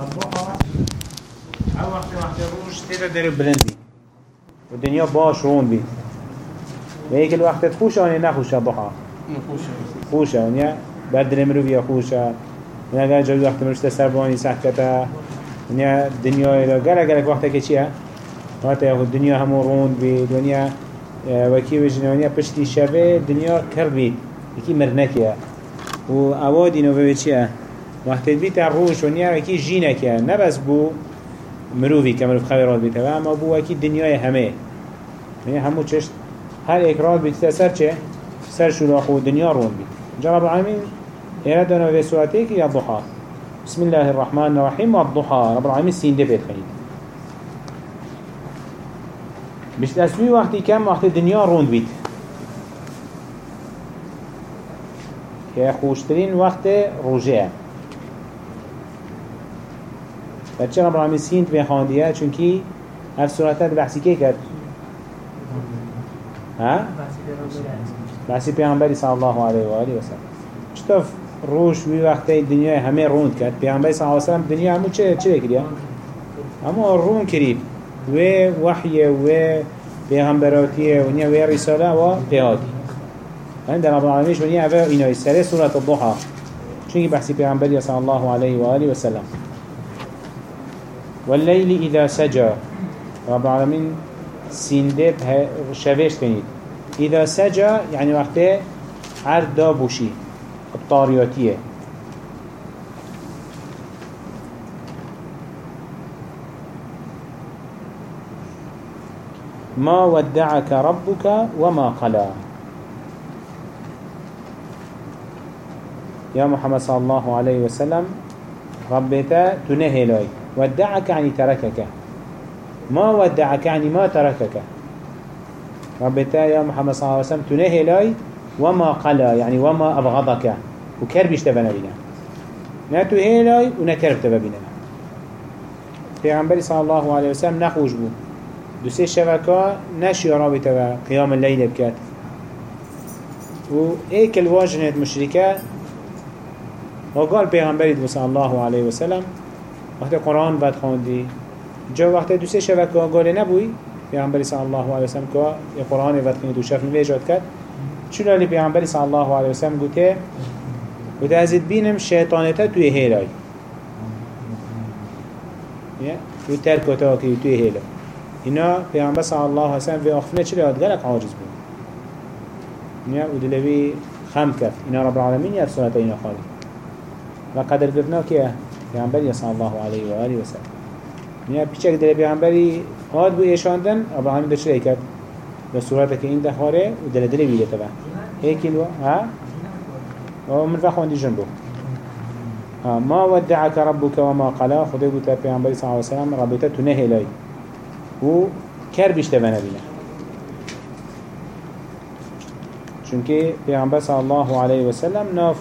الضحى أو وقت وقت روش تيدا در بلند بي والدنيا باش رون بي وهيك الوقت تخوش اني نخوش الضحى خوشة ونيا بردل مروفيا خوشة ونيا قال جو وقت مروش تسرباني سحكتا ونيا الدنيا إلى قال قالك وقتك چيا وقت ياخد الدنيا همو رون بي ونيا وكي وجنا ونيا پشتي شبه الدنيا كر بي يكي مرنكيا و اوادي نو بي چيا وقت بيت الروش ونيا وكي جينكيا نبس بو مروفي كمروف خيرات بيت اما بو وكي الدنيا همه. ونيا همو چشت هر اكرات بيت تسر چه؟ سر شلاخ و دنيا رون بي جرب العالمين يردنا في سورتك يا الضحى بسم الله الرحمن الرحيم والضحى رب العالمين سين دي بيت خيد بش تسوي وقتي كم وقت الدنيا رون بيت که خوشترین وقت روژه. بچه رب العالمین سینت به خاندیه چونکی هر صورتت بحثی که کرد؟ ها؟ بحثی پیامبری صلی الله علیه و آله و سلم. چطور روش وی وقتی دنیای همه روند کرد؟ پیامبری صلی الله علیه و سلم دنیا همو چه چه کردیا همو رون کرد و وحی و پیغمبراتی و نیا و رساله و پیادی. عند رب العالمين ونيا أفا إنه يسري سورة الضحى. شنو بحثي پیغمبر صلى الله عليه وآله وسلم والليل إذا سجى. رب العالمين سيندب شبيش كنيد إذا سجى يعني وقته عرض دابوشي الطارياتية ما ودعك ربك وما قلى. يا محمد صلى الله عليه وسلم ربيتا تنهي لاي ودعك يعني تركك. ما ودعك يعني ما تركك. ربيتا يا محمد صلى الله عليه وسلم تنهي لاي وما قلا يعني وما أبغضك. وكربش تبنا بنا ناتو هيلاي ونكرب تبنا پیغمبر صلى الله عليه وسلم نخوش بو دو سه شبكة نشي رابطة قيام الليل بكات و ايك الواجنة مشركة وقال پیغمبری صلی الله علیه و سلم وقت قرآن بد خواندی جا وقت دو سه شبکه قال نبوی پیغمبری صلی الله علیه و سلم که یه قرآن بد خواند دو شف نویجاد کرد. چون علی پیغمبری صلی الله علیه و سلم گوته گوته ازید بینم شیطانتا توی هیلای توی ترکتا که توی هیلای اینا پیغمبر صلی الله علیه و سلم و آخفنه چلی آدگرک عاجز بود. و دلوی خم کرد. اینا رب العالمین یا رسولت اینا خالی. و قدر گرتنا که پیامبری صلی الله علیه و آله و سلم. نیا پیچک دل پیامبری هاد بو ایشاندن ابراهیم دچه کرد. به صورت که این دخاره و دل دل بیده تبع هیکی لو ها؟ و من فخوان دی جنبو ما ودعك ربك وما قلا خدا بوتا پیامبری صلی الله علیه و سلم ربیتا تنه لای و کر بیشته بنبینه چونکه پیامبر صلی الله علیه و سلم ناف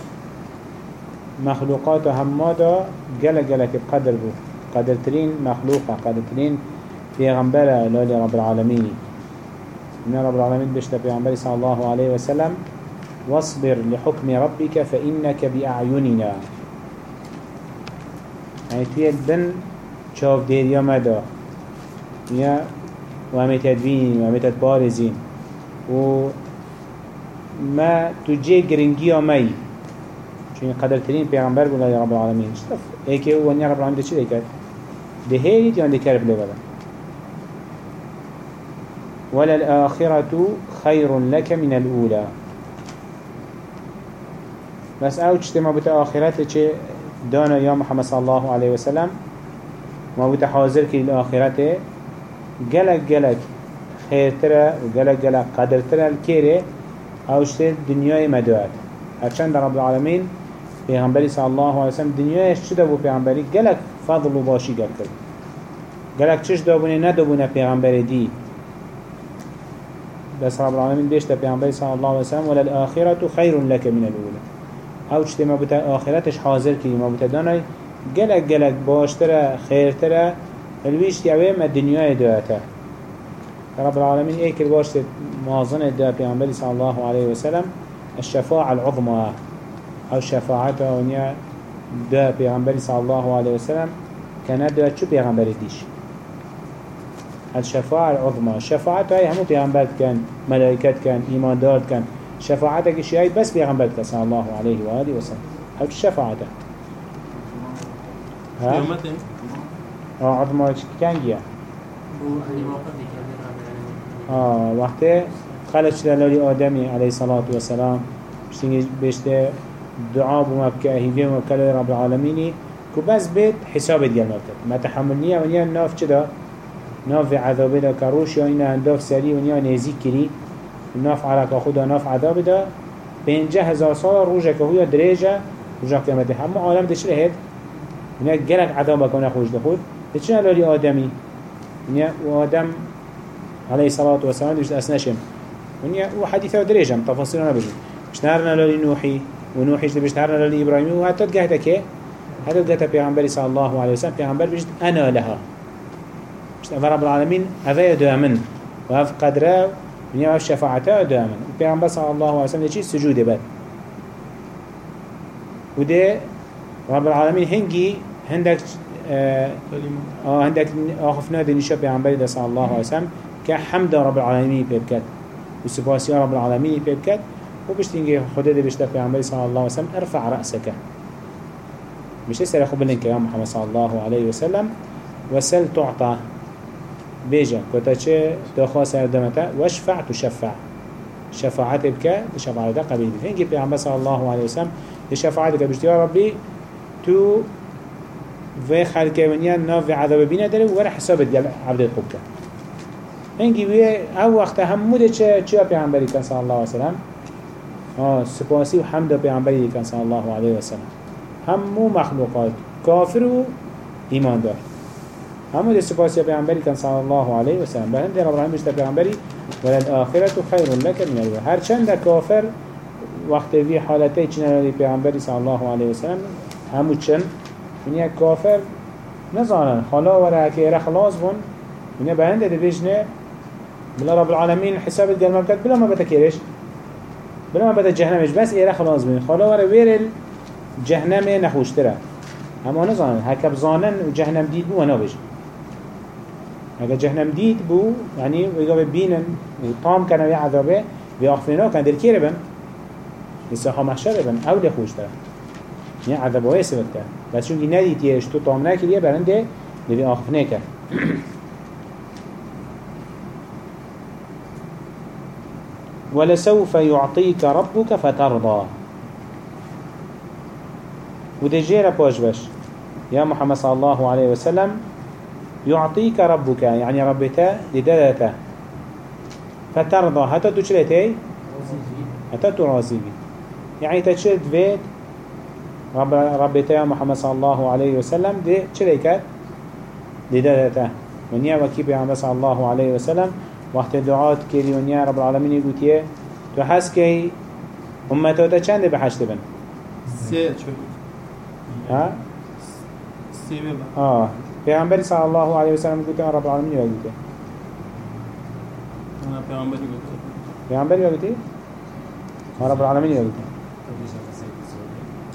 مخلوقات همادا جل جل بقدر بو قدر ترين مخلوقة قدر ترين پیغمبر لالي رب العالمين إن رب العالمين بشت پیغمبر صلى الله عليه وسلم واصبر لحكم ربك فإنك بأعيننا يعني توی بن شاف دير يا مدى يا وهمي تدبين وهمي تدبارزين و ما مي چون قدر ترین پیغمبر بود رب العالمین. شتف ایکی أو ونیا رب العالمین چی کرد ده هیت یا ده کرب لبدا وللآخرة خير لك من الأولى. بس أو ما بتا آخرت چه دانا يا محمد صلى الله عليه وسلم؟ ما بتا حاضر كي الآخرت جلك جلك خير ترى وجلك جلك قدر ترى الكيري أو شتى دنيا مدوات. هرچند رب العالمين پیغمبری صلی الله علیه وسلم دنیایش چه دو پیغمبری؟ گلک فضل و باشی گل کرد. گلک چش دابونه ندابونه پیغمبر دی. بس رب العالمین بیشتر پیغمبری صلی الله علیه وسلم ولی الاخرت خیر لك من الأولى. أو چه ما بتا آخرتش حاضر کی ما بتا دانای گلک گلک باشتره خیرتره. الویش یوه ما دنیای دواته رب العالمين ايك الواشت موازنة دا پیغمبر صلى الله عليه وسلم الشفاعة العظمى. أو شفاعته ونیا دا پیغمبری صلی الله علیه وسلم كانت دوات شو پیغمبر ديش؟ الشفاعة العظمى. الشفاعة هاي همو پیغمبر كان ملائكات كان إيمان دار كان شفاعتك شيء بس پیغمبر صلى الله عليه وآله وسلم. هاي الشفاعة ها؟ قيامته؟ آه عظمى كان جيا. آه وقتی خلق شده لالی آدمی علیه الصلاة والسلام بشتنگی بشته دعا بوما بکه لالی رب العالمینی که بس بید حساب دیگه نکرد. ما تحملنیه ونیا ناف چه دا؟ ناف عذابه دا کروش یا این هنداف سری ونیا نزیک کری. ناف عرق خدا ناف عذاب دا. پنجه هزار سال روژه که هویا دریجه. روژه قیامته همه عالم دشره هید ونیا گلک عذاب کنه خوش دخود. چه لالی آدمی؟ ونیا و آدم عليه الصلاة والسلام دي أسنشم ونيا وحديثة ودريجة تفاصيل أنا بجي اشتهرنا للي نوحي ونوحي اشتهرنا للي إبراهيم وحتى تقهت كي؟ حتى تقهت بيغمبر صلى الله عليه وسلم بيغمبر بجد أنا لها. اشتهر رب العالمين أفا يدامن وهف قدره ونيا وهف شفاعته يدامن بيغمبر صلى الله عليه وسلم دي سجود بد وده رب العالمين هنجي هندك آه آه عندك آخفنا دي نشاب بيغمبر صلى الله عليه وسلم كحمد رب العالمين بيبكت. وسباسي رب العالمين بيبكت. وبشتنجي خده دي بشتاق بيغمبر صلى الله عليه وسلم ارفع رأسك. مش لسه يخو بلنك يا محمد صلى الله عليه وسلم. وسل تعطى. بيجا. كتاچه دخوا سردمتا واشفع تشفع. شفاعت بك شفاعت قبيل. هنجي بيغمبر صلى الله عليه وسلم. لشفاعتك بشتي يا ربي. تو في خلقه ونيا ناف عذاب بينا داره ولا حساب ديال عبد القبكه هنگی وی أو وقت همود چه چه پیامبری کن صلی الله علیه وسلم؟ آه سپاسی و حمد پیامبری کن صلی الله علیه وسلم همو مخلوقات. کافر و ایمان دار. همو ده سپاسی پیامبری کن صلی الله علیه وسلم به هنده رب العالمین بشته پیامبری ولد آخرت خیر لك من الاولى هر چند کافر وقت وی حالته چنان پیامبری صلی الله علیه وسلم همو چند؟ من یک کافر نزانن. خلا وره که را خلاص بون من به هنده ده بجنه بلا رب العالمين حساب الجنة بلا ما بتكيرش بلا ما بتا جهنمش بس إيرا خلاص بين خلا ورا وير الجهنم نخوش ترى اما نزانن هكذا زانن وجهنم ديد بو بيج هكا جهنم ديد بو يعني ويقا بينن وطام كانوا يعذبه بيأخفنا كان دل كيربن لسه محشر بن أو لخوش ترى يعني عذابه يسبت بس شو ندي تيش تو طام ناكل برنده اللي بيأخفنا كان ولسوف يعطيك ربك فترضى. وده جيرا باش باش يا محمد صلى الله عليه وسلم يعطيك ربك يعني ربك لدلته فترضى. حتى تشريتي حتى تراضي بي. يعني تشريت بيت رب يا محمد صلى الله عليه وسلم دي لدلته من يا وكيب يا محمد صلى الله عليه وسلم وقت دعات كريونيا رب العالمين يقول تو حس كي امتو تا چند بحشت بن سه ها؟ سه آه. پیغمبر صلى الله عليه وسلم يقول رب العالمين يقول أنا پیغمبر قلت پیغمبر يقول ها رب العالمين يقول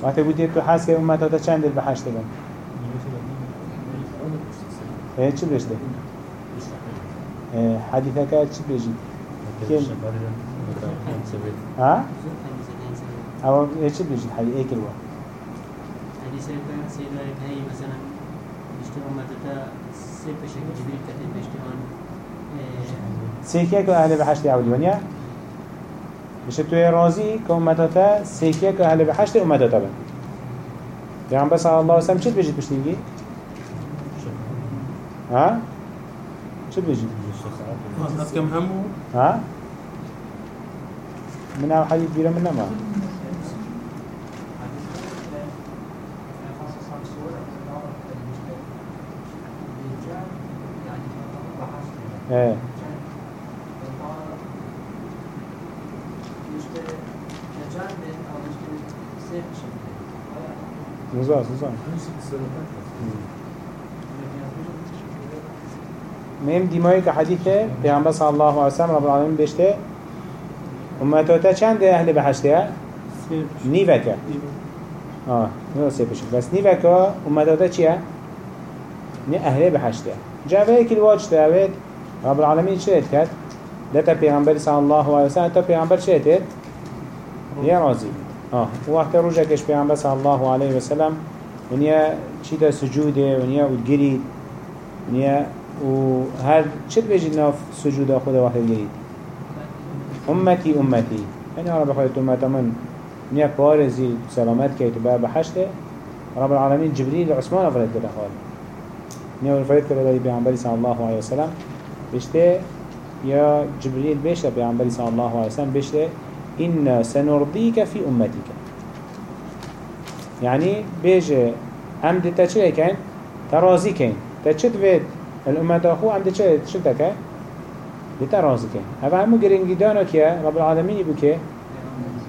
وقت يقول تو حس كي امتو تا چند بحشت بن إيه چه بشته حديثك چه بيجي؟ كم ها؟ أو چه بيجي؟ حديث إيه كلوا حديث سيدنا هي مثلا. بيشتغل متى سيف بشكل جبريل كتب بيشتغل سيكيك أهل بحشت اول ونيا مش توي راضي كأمتاتا سيكيك أهل بحشت امتاتا بن. يعني بس على الله وسلم چه بيجي بشتيجي ها؟ چه بيجي هات كم همو ها؟ من أو حديث بيرا من ما. إيه. نزاز نزاز مهم دیمایی که حدیثه پیامبر صلی الله علیه و سلم رب العالمین بشته امتاتا چند اهل بهشته نیوکه. آه نه سی بشه بس نیوکه امتاتا چیه؟ نه اهل بهشته جوه که الواج داوید رب العالمین چه کرد؟ لتا پیامبر صلی الله علیه و سلم تا پیامبر چه کرد؟ یه رازی. آه وقت روزه کش پیامبر صلی الله علیه و سلم ونیا چی دا سجوده ونیا ودگیری ونیا ونيا وهر شد بيجي ناف سجود خدا واحد جريد أمتي أمتي يعني رب خيرت أمتا من نيا بارزي سلامات كي تبقى بحشته رب العالمين جبريل عثمان كده خالي نيا فرد كده لدي بيعمل صلى الله عليه وسلم بيشته يا جبريل بيشته بيعمل صلى الله عليه وسلم بيشته إنا سنرضيك في أمتك يعني بيجي عمد تشري كان ترازي كان تشد فيد الأمة أخو عمد تشد كان لترازي كان هذا همو قرنجي دانا كيا رب العالمين يبو كيا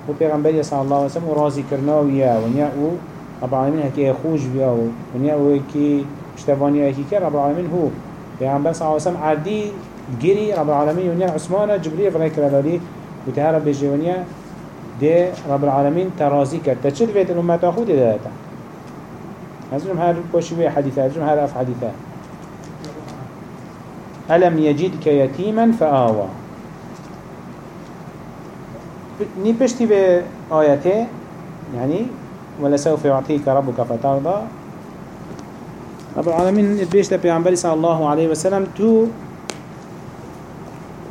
و پیغمبر صلى الله عليه وسلم راضي كرنا ويا ونيا و رب العالمين هكي خوش بيا ونيا و كي اشتفاني هكي كي رب العالمين هو. پیغمبر صلى الله عليه وسلم عردي جري رب العالمين ونيا عثمان جبريل فريك رلالي وتهرب بجوانيا دي رب العالمين ترازي كرد تشد بيت الأمة أخو داتا هزرم هذا بوشي حديثة هزرم هذا أف حديثة ألم يجدك يتيما فآوى. ني بشتي بآياته يعني ولا سوف يعطيك ربك فترضى. رب العالمين بيش لبيعنبري صلى الله عليه وسلم تو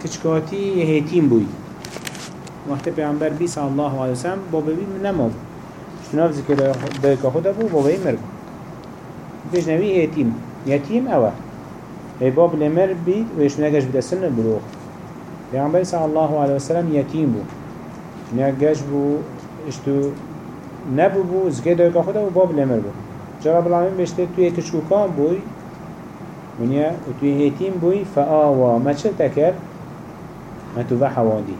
كشكاتي يهيتيم بوي. وقت پیامبر بی صلی الله علیه وسلم بابا بی نمو شناف ذکر دایکا خدا بو؟ بابا مر بیش نوی یتیم یتیم اوه ای باب لمر بید و ایش نگش بید سن البلوغ پیامبر صلی الله علیه وسلم یتیم بو نگش بو اشتو نبو بو ذکر دایکا خدا بو باب لمر بو جرب العالمین بشته توی کشکوکان بوی ونیا و توی یتیم بوی فآوا ما چه تکر ما تو حواندی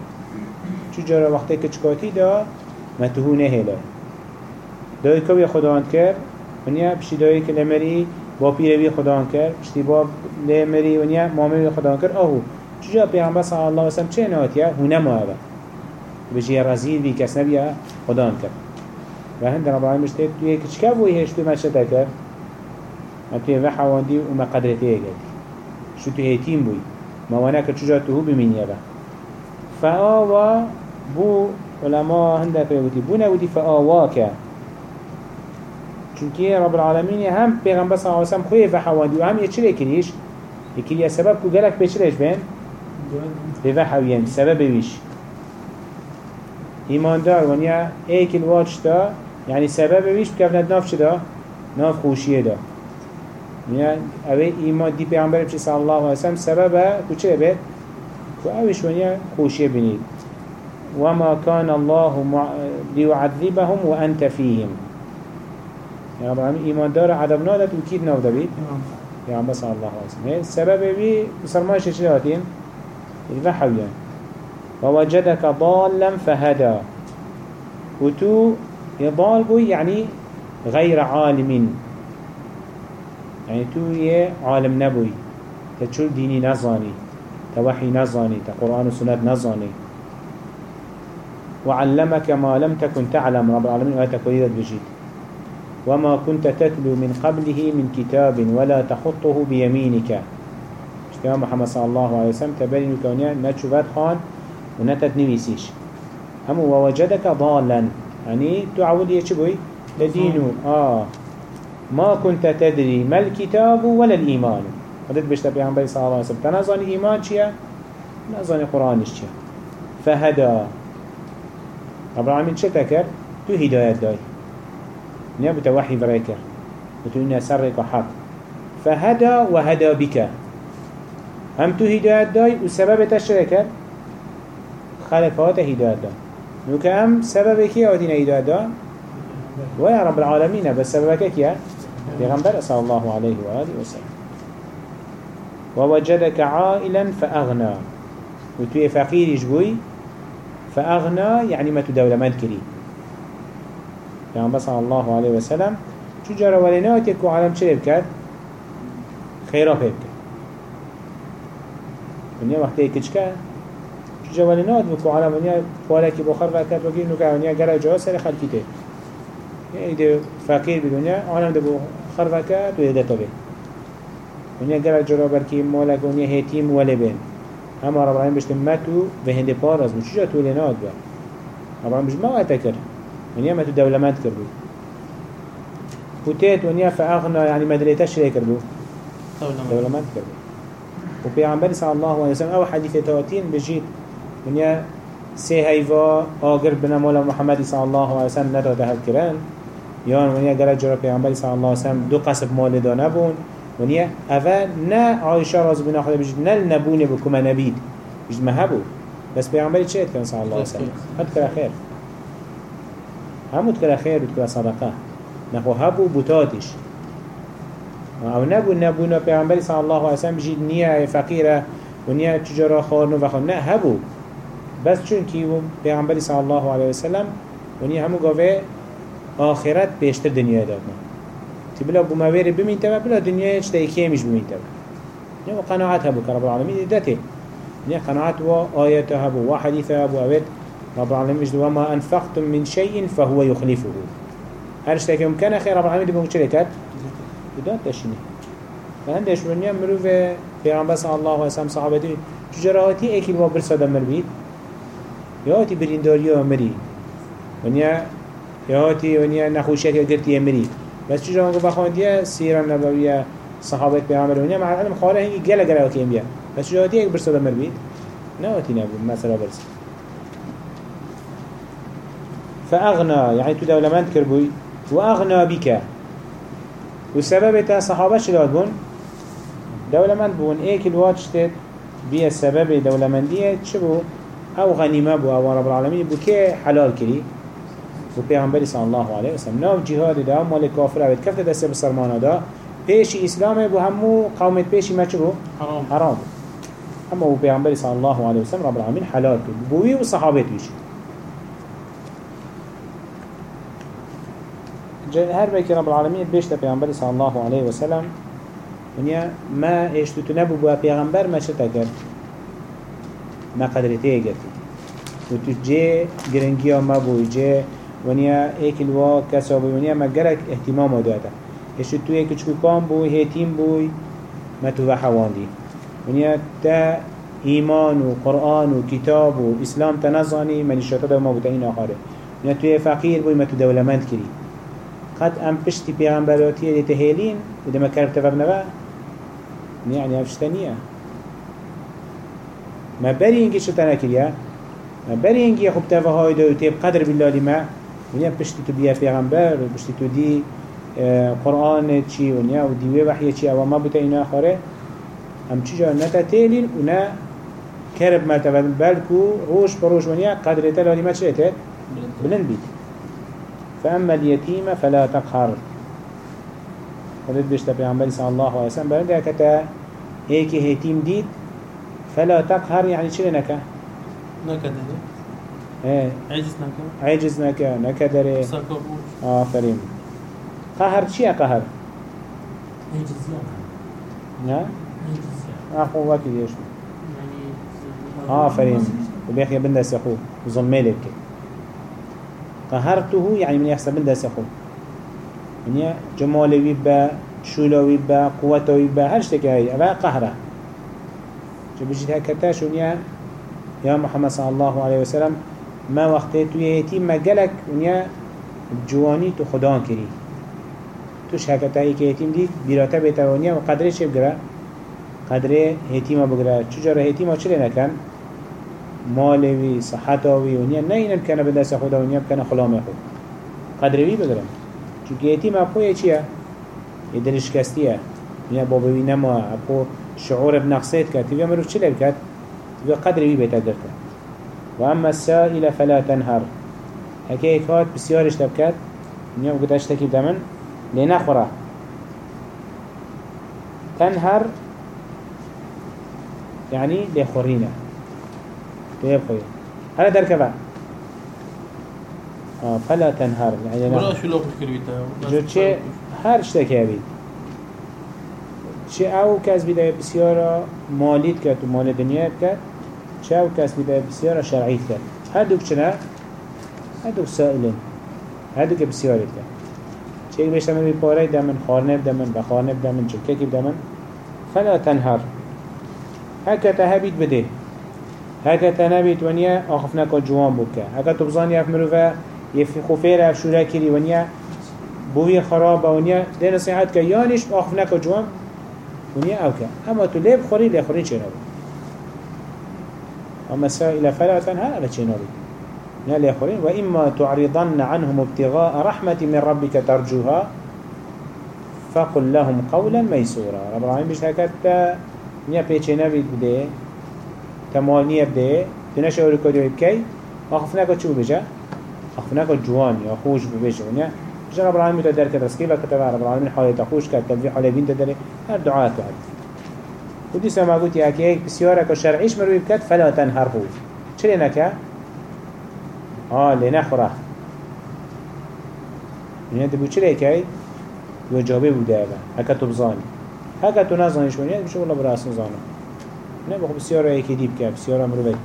چو جارا وقتی که چکاتی دا متهو نهیلا دایی که بی خداوند کرد ونیا پشتی دایی که لمری با پیروی خداوند کرد پشتی با لمری ونیا مامی خداوند کرد. آهو. چو جا پیغمبر صلی اللہ وسلم چه نهاتیه هونه ما اوه بجی رزیل بی کس نبیه خداوند کرد. و هند رب العالمین بشته توی کچکه بوی هش توی مچه کرد ما توی و حواندی و ما قدرتیه گردی. شو توی هیتیم بوی. ما وأنا که چجا توهو بمینیه با فآوا بو علماء هنده پیوتی بو نودی فآواکا چونکه رب العالمین هم پیغمبر صلی اللہ علیہ وسلم خوی فحواندی و هم یه چلی کریش یکی سبب کو گلک بچلش بین؟ بفحوین سبب ویش ایماندار ونیا ایک الواج دا يعني سبب ويش بكفنت ناف چدا ناف خوشيه دا. يعني اوه ایمان دی پیغمبر بچه صلی الله علیه وسلم سبب کو چه بید؟ کو اوش ونیا خوشيه بنید وما كان الله. ليعذبهم وأنت فيهم يا رب العالمين إيمان دار عذاب نادت وكيد ناو دبيت يا عم صلى الله وسلم السبب بي بسرمان ششلاتين الفحويا ووجدك ضالا فهدى وتو يضال يعني غير عالم يعني تو يه عالم نبوي تشول ديني نظاني توحي نظاني تقرآن وسنة نظاني وعلمك ما لم تكن تعلم. رب العالمين وآيات كويدة بجيد وما كنت تتلو من قبله من كتاب ولا تخطه بيمينك. اشتيا محمد صلى الله عليه وسلم تبين كونيا نتشوفات خان ونتت نويسيش هم ووجدك ضالا يعني تعود يشبوي لدينو آه ما كنت تدري ما الكتاب ولا الإيمان. ودد بشتا بيعنبري صلى الله عليه وسلم. تنظاني إيمان شيا نظاني قرآن شيا فهدى رب العالمين چه تكر تو هداية داي نيا بتوحي بريكر بتقولنا سرق حق. فهدى وهدى بك. هم تو هداية داي وسبب تشركر خلفات هداية داي. نوك هم سبب كي هداية داي. ويا رب العالمين بس سببك كي پیغمبر صلى الله عليه وآله وسلم. ووجدك عائلا فأغنى. وتوي فقير يجبوي فأغنى يعني ما يعني صلى الله عليه وسلم شو جرى ولناتك وعالم شرب كاد خيرا بيبك ونيا وقتها كتشكا شو جرى ولنات بكو عالم ونيا فالكي بخار وكاد وكي نوكا ونيا جرى جوا سر خلقي تي يعني ده فقير بدنيا عالم ده بخار وكاد ويدا تبه ونیا گره جرا برکی مالک ونیا هیتیم ولی بین اما رب العالمین بشت متو به هند پارز بود چجا تو لناد رب العالمین بشت ما وقتا کرد ونیا متو دولمت کرد بود وتيت ونیا فأغنى يعني مدريتش ليه كردو دولمت کرد و پیغمبر صلی الله علیه وسلم أو حدیث تواتین بجید ونیا سه هیوا آگر بنا مولا محمد صلی الله علیه وسلم نداده هد کرن یان ونیا گره جرا پیغمبر صلی الله علیه وسلم دو قصب مال دانه بون ونیا اول نه عایشه راز بنا خدا بجید نل نبونه بکم نبید بجید مهبو بس پیغمبری چه کن صلی الله علیه وسلم. هد کرا خیر همود کرا خیر بود کرا صدقه. نخو هبو بوتاتش. أو نبو نبونا پیغمبری صلی الله علیه وسلم بجید نیه فقیره و نیه چجارا خارنو خارنو نه هبو. بس چون کی پیغمبری صلی الله علیه وسلم و نیه همو گاوه آخرت بیشتر دنیا دادنا تی بلا بومویر بمین تبا بلا دنیا چتا ایکیمش بمین تبا نیه و قناعت هبو که رب دته نیه قناعت و آیت هبو و حدیث هبو. اوید رب العالمین بجد وما أنفقتم من شيء فهو يخلفه. هر شتاكي ممكن خير رب العالمين دي بمك چلكت بدات تشيني فهندش ونيا مروف پیغمبر صلی الله علیه وسلم صحابتی چجراتی اکی با برسا دمر بید. یا هاتی برینداری ها مری. ونیا یا هاتی ونیا نخوشیت یا گرتی مری. بس چجرا مگو بخواندیه سیرا نبویه صحابت پیغمبر ونیا مع العلم خاله هنگی گله گله وکیم بیا. بس اکی برسا دمر بید؟ نه هاتی نبود. مثلا برسا. فأغنى يعني تو دولمند كربوي وأغنى بك. وسبب تا صحابة شداد بون؟ دولمند بون. إيك الوات شتت بيه السبب دولمندية چبو أو غنيمة بو أو رب العالمين بو كي حلال كري. و پیغمبری صلی الله علیه وسلم. ناو جهاد دا مال کافر آوید. کفت دسته بسرمانه دا. پیشی اسلام بو همو قومت پیشی ما چه بو؟ حرام. حرام. بو اما بو پیغمبری صلی الله علیه وسلم رب العالمین حلال کرد. بوی و صحابت ویش هر بيك رب العالمين بيشتا پیغمبر صلى الله عليه وسلم. ونیا ما اشتو تو نبو بوا پیغمبر ما شتا کرد ما قدرته گرتی و تو جه گرنگی ها ما بوی جه ونیا ایک الوا کسا بوی ونیا ما گرک احتمام داده اشتو تو ایک چکو کام بوی هیتیم بوی ما تو وحواندی ونیا تا ایمان و قرآن و کتاب و إسلام تنظانی من الشتا دو ما بوتا این آخاره ونیا تو فقیر بوی ما تو دولمند کری قد ام پشتی پیغمبراتی دیت هیلین و دم کرب تفر نوا یعنی افشتنیه ما بری اینگی شو تنکریه ما بری اینگی خوب تفاهای دو تیب قدر بالله لما ونیا پشتی تو بیا پیغمبر و پشتی تو دی قرآن چی ونیا و دیوه وحی چی او ما بوتا اینا آخره ام چی جا نتا تیلین و نه کرب ما تفر بلکو روش بروش ونیا قدر تلالی ما چه بلند بید فأما اليتيم فلا تقهر. قلت بيشتا پیغمبر صلى الله عليه وسلم. برنده كتا هيك هيتيم ديد فلا تقهر يعني چه نكا؟ نكدر إيه. عجز نكا. عجز نكا سكبوش آفرين قهر چيه قهر؟ يجزيان نه يجزيان أخو وقت يشو يعني آفرين وبيخي بندس أخو ظلمي لك. قهرته يعني من يحسب بندس اخو يعني جمال ويبا شولا ويبا قوة ويبا هر شتك هاي أبا قهرة. جو بجد هكتاش ونيا يا محمد صلى الله عليه وسلم ما وقته تو يتيم ما قلق ونيا جواني تو خدان كري توش هكتا هيك يتيم دي بيراتا بيتا ونيا وقدره بگره؟ قدره يتيم بگره. چجار يتيم چلي نكن مالوي صحتاوي ونيا کنه به دست خدا ونيا بکنه خلام خود. قدره وی بگرم. چونکه یتیم اپوی چیه؟ یه دلشکستیه یا بابوی نما اپو شعور بنقصیت کرد. تیویا مروف چی لب کرد؟ تیویا قدر بی بیتا و اما السائل فلا تنهر. ایک هات لب کرد نیا بگت اشتکی دمن لنخوره تنهر يعني لخورينا تيب خوي هذا دركبه آه فلا تنهر يعني برا شو لو كريتا جو چه هر شتکی بید چه أو کس بیده بسیارا مالیت کرد و مال دنیا کرد چه أو کس بیده بسیارا شرعیت کرد هر دوک چنه؟ هر دوک سائلین هر دوک بسیاریت کرد چه ایک بیشتر من بی پاره دمن خارنب دمن بخارنب دمن چلککی دمن فلا تنهر هكا تهبيت بده هكا تنبيت ونيا أخفناك جوان بوكا. هكا تبزاني أف مروفا يفي خفير أف شورا كري ونيا بوي خرابة ونيا دي نصيحات كا يانش أخفناك جوان ونيا أوكا. أما تليب خوري لخوري چه نبي أما سائل أبا چه نبي لا لخورين وإما تعرضن عنهم ابتغاء رحمة من ربك ترجوها فقل لهم قولا ميسورا. رب العالمين بيش هكذا نيا بيچه نبي بده تمال نیه بده نشه اولی کدی بکی آخف نکا چو بجا آخف نکا جوان یا خوش ببجا ونیا بجا رب العالمین تدر کد رسکی و کتبه رب العالمین حالت خوش کد تلوی حال بین تدره هر دعا کرد و دی سما اکی ایک بسیاره که شرعیش مروی بکد فلا تنهر هو چلی نکه؟ آه لنخوره ونیا دبو چلی که؟ و جابه بوده تو بزانی هکا تو نزانیش ونیا بشه والله براس نزانم نه بخو بسیار یکی دیب که بسیار مروفک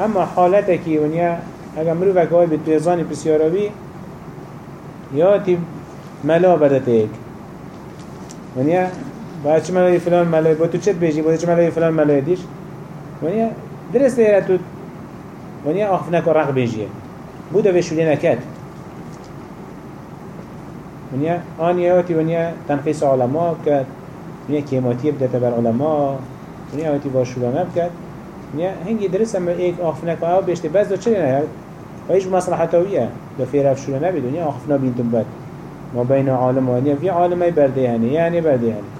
اما حالتکی ونیا اگر مروفک های به تویزانی بسیار بی یا تی ملا بدت ایک ونیا باید چه ملای فلان ملای با تو چت بیجی با چه ملای فلان ملای دیش؟ ونیا درسته ایره تو ونیا آخف نکو رق بیجیه بوده به شولی نکد ونیا آنیاتی ونیا تنقیص علما کرد ونیا کیماتی بدته بر علما. ونیا اوتی واشولا نبکد ونیا هنگی درست هم ایک آخفنا که او بیشتی بس دو چلی نه و ایش مصلحتویه دو فیر افشولا نبید ونیا آخفنا بینتون بد. ما بین عالم ونیا في عالمي برده هنی یعنی برده هنی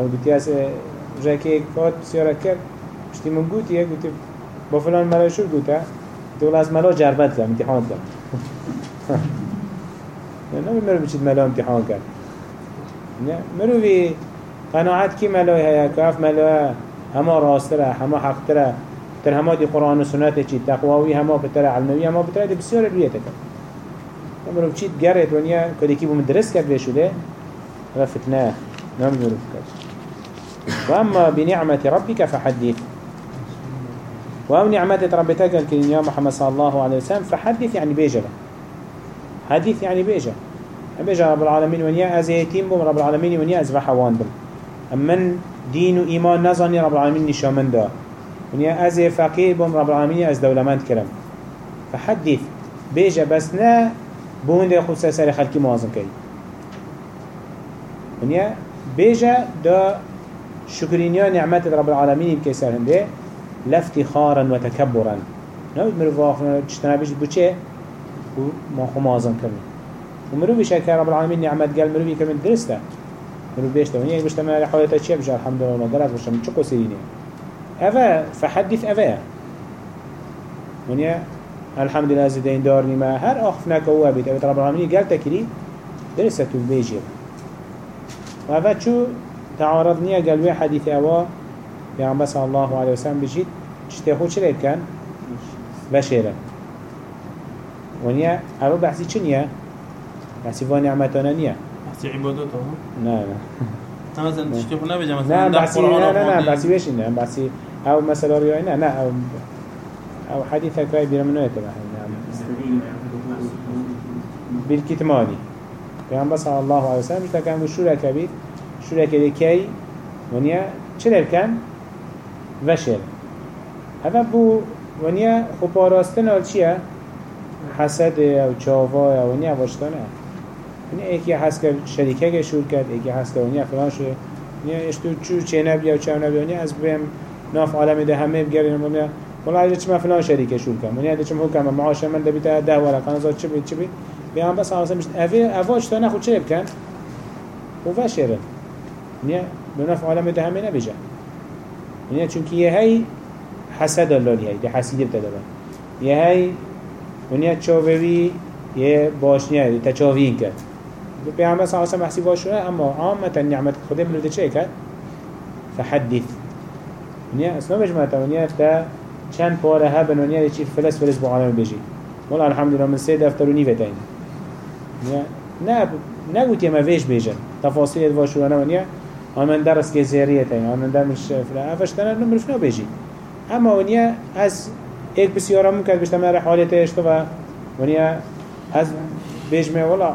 او گوتی از جاکی ایک کات بسیاره کرد. پشتی من گوتیه. گوتی با فلان ملا شو گوته تو از ملا جربت کرد امتحان کرد نه مرو بچید ملا امتحان کرد. نه مرو قناعت کی ملای هیا؟ کاف ملای هما راستره هما حقتره. تر هما دی قرآن و سنت چی؟ تقواوی هما بتره علموی هما بتره دی بسیار رویته کن امرو چیت گرت ونیا کدی کی بوم درس کرد بشوده و فتنه نمرو کرد. و اما بنعمة ربك فحدث وأو نعمة ربك يا محمد صلى الله عليه وسلم فحدث يعني بيجا حديث يعني بيجا بيجا رب العالمين ونيا أزيتين بم رب العالمين ونيا أزبح وان بم من دين و إيمان نظني رب العالمين نشامن دا. ونيا أزي فقيه بم رب العالمين أز دولمند كرم فحدث بيجا بس نا بون دي خصوصا سر خلقي موازن كي ونيا بيجا دا شكرينيا نعمت رب العالمين بكيسر هنده لافتخارا وتكبرا نود مرو واخنا تشتنا بيج بوچه ما خو موازن كرم ومرو بشكر رب العالمين نعمت قال مرو كمان درسته. منو بيشتا ونيا بيشتا ما حالتا چيه بجار الحمد لله. قرأت بشتا من چكو سيريني أفا فحدث أفا. ونيا الحمد لله زدين دارني ما. هر أخفناك هو بيت. أبيت رب العالمين قال تكري درسة البيجي وأفا شو تعارض نيا قال وي حديث أوا. يعني بس الله عليه وسلم بجيت تشتاخو شريب كان؟ بشيرا ونيا أبو بحثي چنيا؟ بحثي فاني عمتانا نيا. بحثي عبادته لا لا أنا مثلا تشتغل نبي مثلا نه لا لا لا أفضل. بحثي بيش نه بحثي أو مثلا رياء نه نه أو أو حديث كاي بيرا منو يتبع بالكتماني پیغمبر صلی الله علیه وسلم تا کن شورا کبیر شورا کدی کی ونیا چلر کن وشل هذا بو ونیا خو پاراستن ال چیه حسد أو چاوا أو ونیا واشتانه این یکی هست که شریکه شور کرد یکی هست که اونیا فلان شد نیا یعنی اشتو چو چه نبیا چه نبیا از بیم ناف عالمی ده همه بگیرن من بلا اگه چه فلان شریکه شور کنم. من چه حکم معاش من ده بیت ده ورقه از چه بیت چه بیت بیان بس آسان مش اوی اواش تا نخو چه بکن؟ و وشرن نیا به ناف عالم ده همه نبیجه. نیا چونکه یه هی حسد الله لیه ده حسیده بده یه هی ونیا چاوی یه باش نیا تچاوین کرد. پیامبر صلی الله علیه و محسی باشونه اما عامتا نعمت خدا بلده چه کرد فحدث ونیا أصلا بجمعتا ونیا تا چند پاره هبن ونیا چی فلس فلس با عالم بجی. والله الحمدلله من سه دفتر و نیوه تاین ونیا نه نگوت یه مویش بیجن تفاصیل واشونه ونیا آمن درس که زیریه تاین آمن در مش فلا افشتنا نمرف نو بیجی اما ونیا از ایک بسیارا ممکن بشتا مره حالت اشتو و ونیا از بيجمع والله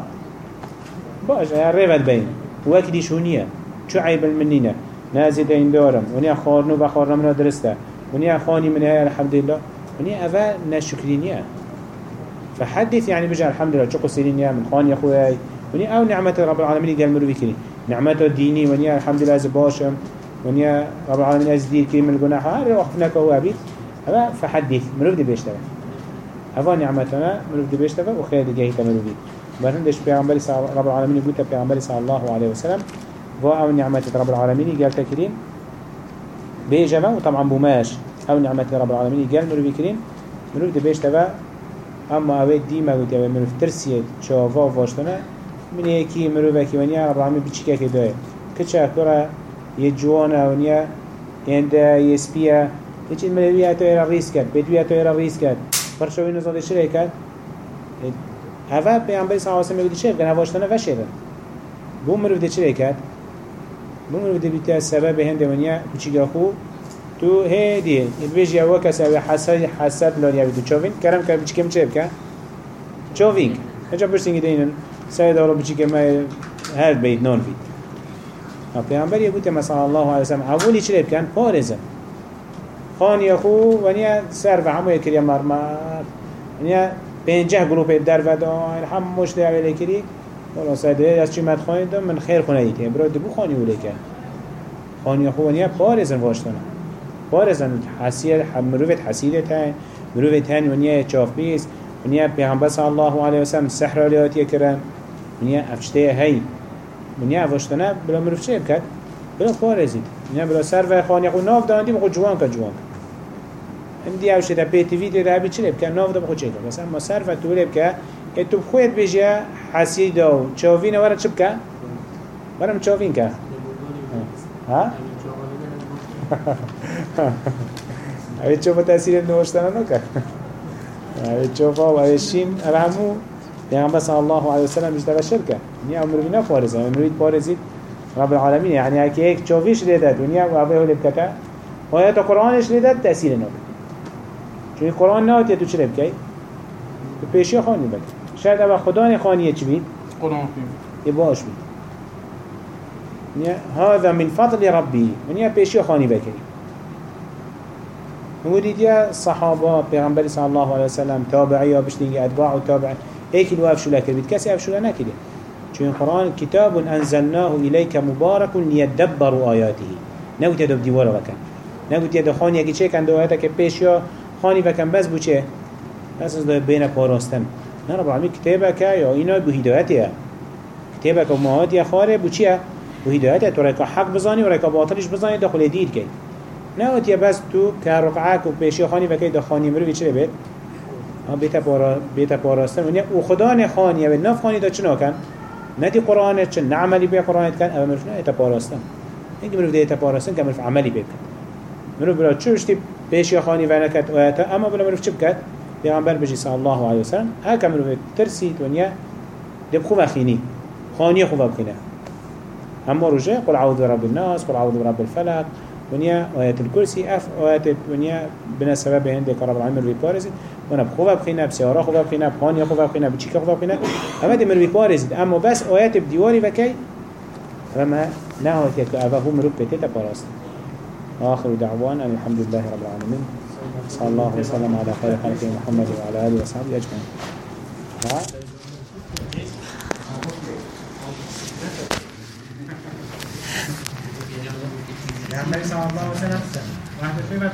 باش يعني ريفت بين. وقت دي شونية چو عیب المنینه نازید این دارم ونیا خارنو و خارنمنا درسته. ونیا خاني من الحمد لله ونیا اوه نشکرینیه فحدث يعني بجا الحمد لله شكو سيرين يا من خان يا خويا وني أو نعمة رب العالمين قال مرو بكري. نعمته الديني. ونيا الحمد لله زباشم ونيا رب العالمين ازدير كي من الجناح هذا وقفناك هو أبيت هذا فحدث مرو دي بيشتغل. هذا نعمتنا مرو دي بيشتغل. وخير دي جاهي مرو بيت بعدين دش بيعمل رب العالمين يقول بيعمل صلى الله عليه وسلم أو نعمة رب العالمين قال تكريم بيجمع وطبعا بوماش أو نعمة رب العالمين قال مرو بكرين مرو دي بيشتغل اما اوه دیمه گوتی اوه مروف ترسیه چاوا واشتنه من یکی مروف اکی ونیا رب العالمین بچیکه که داره کچه اکتوره؟ یه جوانه ونیا ینده یه سپیه. هیچ این مروفی اتو ایرا ریس کرد. بیتوی اتو ایرا هوا پیامبر صلی الله علیه و سلم میگه چه؟ کنه واشتنه و شه بو مرو ده چه کرد بو مرو ده بیت سبب هند ونیا کوچیگا خو. تو هدی بیج یوا کس او حسد حسد لاریا دو. چوین کرم کرد بچکم چه بکا چوین اجا برسینگ دینن سید اورو بچکم هر بیت نون بیت. پیامبر یه گوته مثلا الله علیه وسلم اولی چه بکن؟ پارزه. خان یخو نیا سر و همه کریم مرمر. نیا. پنجه گروه در و دایر هم مش در ولی کری از چی مد خانی دم؟ من خیر خونه ایتی برای دبو خانی ولی کن خانی یخو ونیا پارزن واشتنه بارزن حسیر مروفت حسیرت هاي مروفت هاي ونیا چاف بیس ونیا پیغمبر صلی الله علیه وسلم سحر آلیاتی کرن. ونیا افشته هاي ونیا افشتنه بلا مروف چه بکد؟ بلا بارزید ونیا بلا سر و خانی خود ناف داندی بخود جوان که جوان. ام دی اوش شده پیتی وی ده بی چی لب که ناف ده بخود چی که ما صرف تو لب که اتو بخوید بیجه حسی ده چاوین وره چه بکن؟ برم چاوین که؟ ها؟ اوی چوفا تأثیر نوشتن نو که اوی چوفا و اوی شین اوی همو پیغمبر صلی الله علیه وسلم بیجده بشر که نیا عمر بینا فارزه عمر بید فارزید رب العالمین یعنی اکی ایک چوفیش لیدد و نی اوی هولی لب که که قرآنش لیدد تأثیر نبود؟ چون قرآن نهات تو چه بکی؟ به پیشی خانی بکی شاید اوه خدا خانیه چی بید؟ قرآن یه باش بید. هذا من فضل ربي من يا بيشي خاني بكري نقول يا صحابة پیغمبر صلى الله عليه وسلم تابعي بشتيني أتباع وتابع هيك الواف شو لك بيت كسي أف شو لنا كده شو القرآن كتاب أنزلناه إليك مبارك ليدبروا آياته نقول يدب ديوارا وكان نقول يدب خاني يكي چه كان دو آياتك بيشيا خاني وكان بس بو چه؟ بس از بين پاراستن. نه رب العالمين كتابك يا إنا بو هدايته كتابك ومهات يا خاره بو چه و هدایت تو رکا حق بزانی و رکا باطلش بزانی داخل دیر کی نه اوتیا بس تو که رقعک و پیشی خانی و که دخانی مروی چه بید؟ بیت پارا بیت پاراستن. و نه او خدا نه خانی و نف خانی دا چنا کن ندی قرآن چه نعملی بی قرآن کن اما مروف نه ایت پاراستن. اینکه مروف دیت پاراستن که مروف عملی بید کن. مروف برای چوشتی پیشی خانی و نکت أما بلا مروف چه بکد پیغمبر صلی الله علیه وسلم. هکا مروف ترسید و نه دب خوب خینی خانی خوب بخینه هم رجع قل أعوذ برب الناس قل أعوذ برب الفلق. ونيا آيات الكرسي أف آيات ونيا بنا سبب هندك رب العالمين بيبارزت وأنا بخوبة بخينا بسيارة خوبة بخينا بخانية خوبة بخينا بچيكا خوبة بخينا أما دي مروي بارزت أما بس آيات بديواري وكي فما نهوت يكو أفا هو مروب بتيتا باراست آخر دعوانا الحمد لله رب العالمين. صلى الله وسلم على خير خلقه محمد وعلى آله وصحبه أجمعين. و سلم وقتی بعد